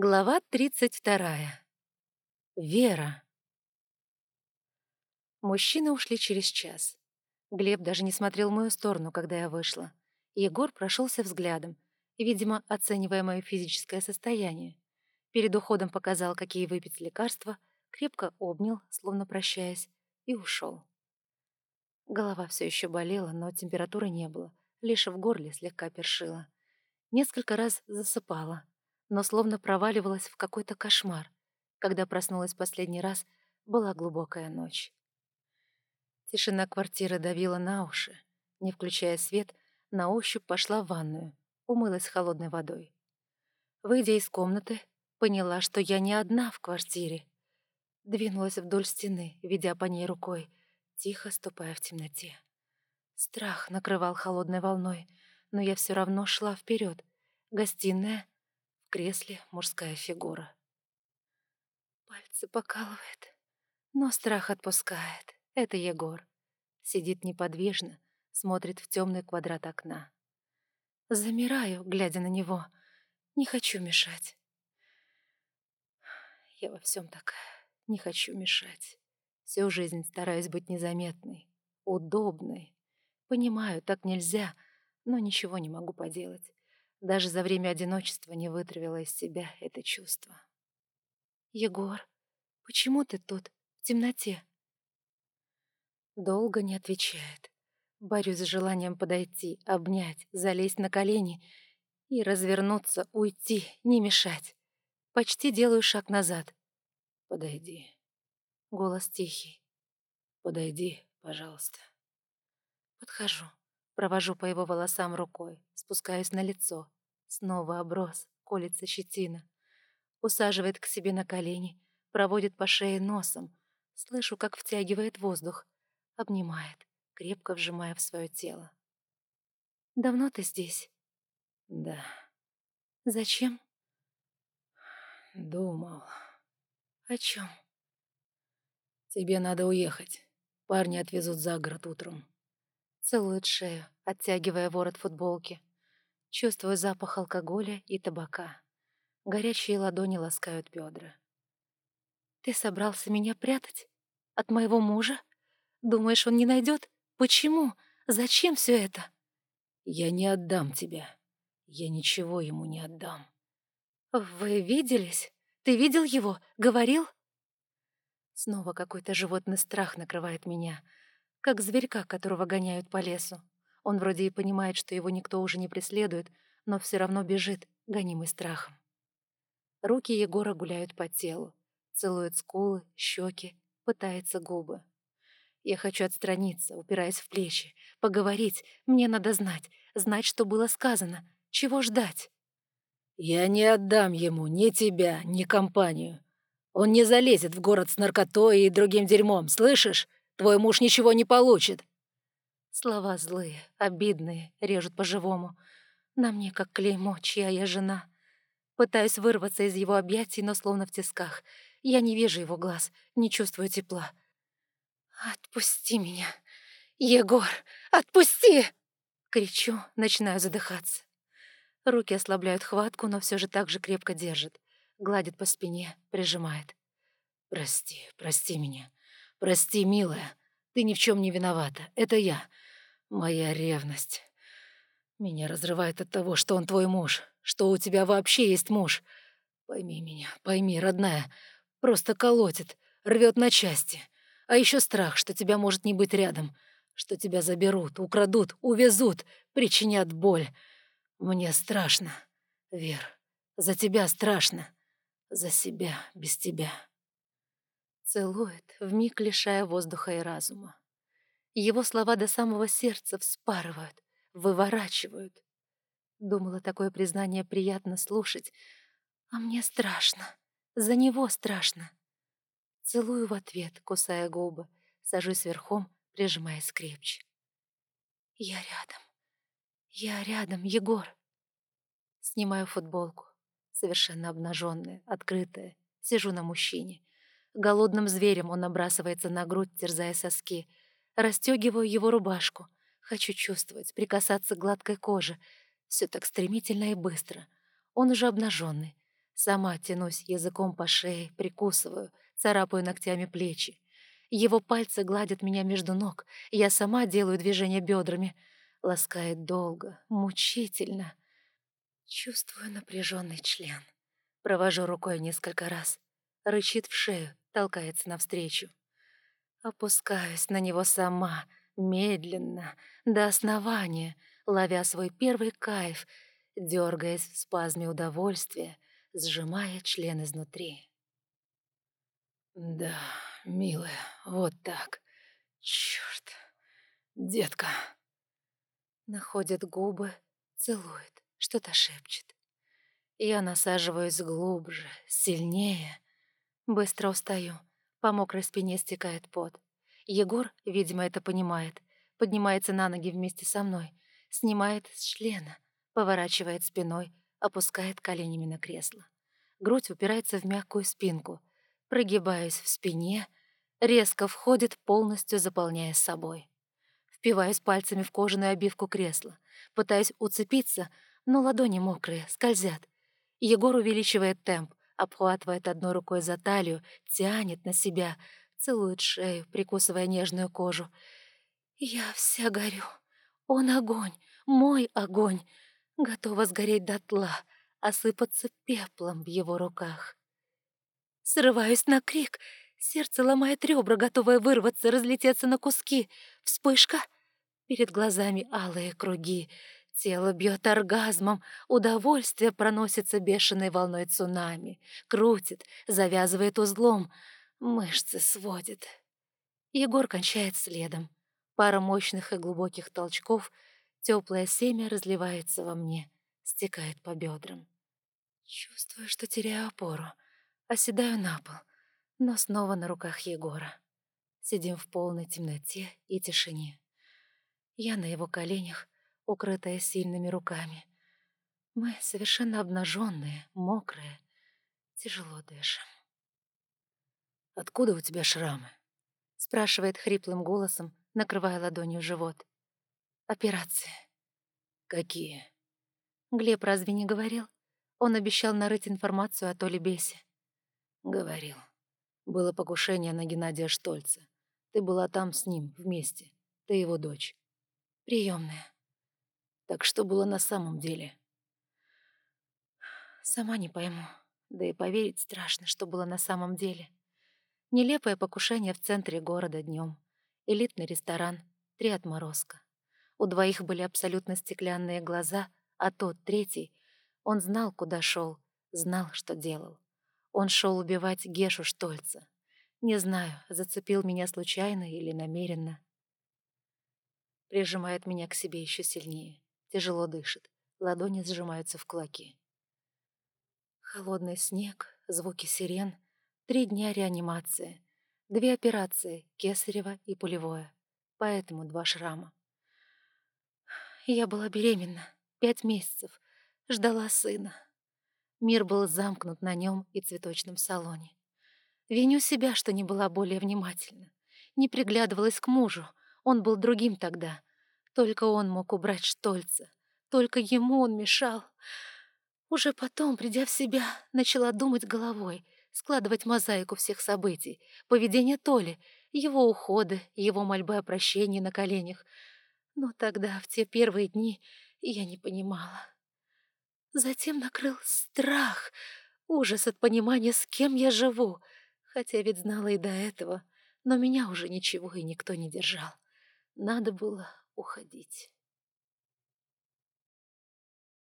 Глава 32. Вера. Мужчины ушли через час. Глеб даже не смотрел в мою сторону, когда я вышла. Егор прошелся взглядом, видимо, оценивая мое физическое состояние. Перед уходом показал, какие выпить лекарства, крепко обнял, словно прощаясь, и ушел. Голова все еще болела, но температуры не было, лишь в горле слегка першила. Несколько раз засыпала — но словно проваливалась в какой-то кошмар. Когда проснулась последний раз, была глубокая ночь. Тишина квартиры давила на уши. Не включая свет, на ощупь пошла в ванную, умылась холодной водой. Выйдя из комнаты, поняла, что я не одна в квартире. Двинулась вдоль стены, ведя по ней рукой, тихо ступая в темноте. Страх накрывал холодной волной, но я все равно шла вперед. Гостиная, в кресле мужская фигура. Пальцы покалывает, но страх отпускает. Это Егор. Сидит неподвижно, смотрит в темный квадрат окна. Замираю, глядя на него. Не хочу мешать. Я во всем такая. Не хочу мешать. Всю жизнь стараюсь быть незаметной, удобной. Понимаю, так нельзя, но ничего не могу поделать. Даже за время одиночества не вытравила из себя это чувство. «Егор, почему ты тут, в темноте?» Долго не отвечает. Борюсь с желанием подойти, обнять, залезть на колени и развернуться, уйти, не мешать. Почти делаю шаг назад. «Подойди». Голос тихий. «Подойди, пожалуйста». Подхожу. Провожу по его волосам рукой, спускаюсь на лицо. Снова оброс, колется щетина. Усаживает к себе на колени, проводит по шее носом. Слышу, как втягивает воздух. Обнимает, крепко вжимая в свое тело. «Давно ты здесь?» «Да». «Зачем?» «Думал». «О чем?» «Тебе надо уехать. Парни отвезут за город утром. Целует шею, оттягивая ворот футболки. Чувствую запах алкоголя и табака. Горячие ладони ласкают бедра. «Ты собрался меня прятать? От моего мужа? Думаешь, он не найдет? Почему? Зачем все это?» «Я не отдам тебя. Я ничего ему не отдам». «Вы виделись? Ты видел его? Говорил?» Снова какой-то животный страх накрывает меня — как зверька, которого гоняют по лесу. Он вроде и понимает, что его никто уже не преследует, но все равно бежит, гонимый страхом. Руки Егора гуляют по телу, целует скулы, щеки, пытается губы. Я хочу отстраниться, упираясь в плечи, поговорить, мне надо знать, знать, что было сказано, чего ждать. «Я не отдам ему ни тебя, ни компанию. Он не залезет в город с наркотой и другим дерьмом, слышишь? Твой муж ничего не получит». Слова злые, обидные, режут по-живому. На мне как клеймо, чья я жена. Пытаюсь вырваться из его объятий, но словно в тисках. Я не вижу его глаз, не чувствую тепла. «Отпусти меня! Егор, отпусти!» Кричу, начинаю задыхаться. Руки ослабляют хватку, но все же так же крепко держит. Гладит по спине, прижимает. «Прости, прости меня. «Прости, милая, ты ни в чем не виновата. Это я. Моя ревность. Меня разрывает от того, что он твой муж, что у тебя вообще есть муж. Пойми меня, пойми, родная. Просто колотит, рвет на части. А еще страх, что тебя может не быть рядом, что тебя заберут, украдут, увезут, причинят боль. Мне страшно, Вер. За тебя страшно. За себя без тебя. Целует, вмиг лишая воздуха и разума. Его слова до самого сердца вспарывают, выворачивают. Думала, такое признание приятно слушать, а мне страшно. За него страшно. Целую в ответ, кусая губы, сажусь верхом, прижимаясь крепче. Я рядом. Я рядом, Егор. Снимаю футболку, совершенно обнаженная, открытая, сижу на мужчине. Голодным зверем он набрасывается на грудь, терзая соски. Растёгиваю его рубашку. Хочу чувствовать, прикасаться к гладкой коже. Все так стремительно и быстро. Он уже обнаженный. Сама тянусь языком по шее, прикусываю, царапаю ногтями плечи. Его пальцы гладят меня между ног, я сама делаю движение бедрами. Ласкает долго, мучительно. Чувствую напряженный член. Провожу рукой несколько раз. Рычит в шею, толкается навстречу. Опускаюсь на него сама, медленно, до основания, ловя свой первый кайф, дергаясь в спазме удовольствия, сжимая член изнутри. «Да, милая, вот так. Чёрт, детка!» Находит губы, целует, что-то шепчет. Я насаживаюсь глубже, сильнее. Быстро устаю. По мокрой спине стекает пот. Егор, видимо, это понимает. Поднимается на ноги вместе со мной. Снимает с члена. Поворачивает спиной. Опускает коленями на кресло. Грудь упирается в мягкую спинку. Прогибаюсь в спине. Резко входит, полностью заполняя собой. Впиваюсь пальцами в кожаную обивку кресла. Пытаюсь уцепиться, но ладони мокрые, скользят. Егор увеличивает темп, обхватывает одной рукой за талию, тянет на себя, целует шею, прикусывая нежную кожу. Я вся горю. Он огонь, мой огонь. Готова сгореть дотла, осыпаться пеплом в его руках. Срываюсь на крик. Сердце ломает ребра, готовое вырваться, разлететься на куски. Вспышка. Перед глазами алые круги. Тело бьет оргазмом, удовольствие проносится бешеной волной цунами, крутит, завязывает узлом, мышцы сводит. Егор кончает следом. Пара мощных и глубоких толчков, теплое семя разливается во мне, стекает по бедрам. Чувствую, что теряю опору, оседаю на пол, но снова на руках Егора. Сидим в полной темноте и тишине. Я на его коленях, укрытая сильными руками. Мы совершенно обнаженные, мокрые, тяжело дышим. «Откуда у тебя шрамы?» — спрашивает хриплым голосом, накрывая ладонью живот. «Операции». «Какие?» Глеб разве не говорил? Он обещал нарыть информацию о Толе Бесе. «Говорил. Было покушение на Геннадия Штольца. Ты была там с ним, вместе. Ты его дочь». «Приемная». Так что было на самом деле? Сама не пойму. Да и поверить страшно, что было на самом деле. Нелепое покушение в центре города днем. Элитный ресторан, три отморозка. У двоих были абсолютно стеклянные глаза, а тот, третий, он знал, куда шел, знал, что делал. Он шел убивать Гешу Штольца. Не знаю, зацепил меня случайно или намеренно. Прижимает меня к себе еще сильнее. Тяжело дышит, ладони сжимаются в кулаки. Холодный снег, звуки сирен, три дня реанимации, две операции, кесарево и пулевое, поэтому два шрама. Я была беременна, пять месяцев, ждала сына. Мир был замкнут на нем и цветочном салоне. Виню себя, что не была более внимательна. Не приглядывалась к мужу, он был другим тогда, только он мог убрать Штольца. Только ему он мешал. Уже потом, придя в себя, начала думать головой, складывать мозаику всех событий, поведение Толи, его уходы, его мольбы о прощении на коленях. Но тогда, в те первые дни, я не понимала. Затем накрыл страх, ужас от понимания, с кем я живу, хотя ведь знала и до этого, но меня уже ничего и никто не держал. Надо было уходить.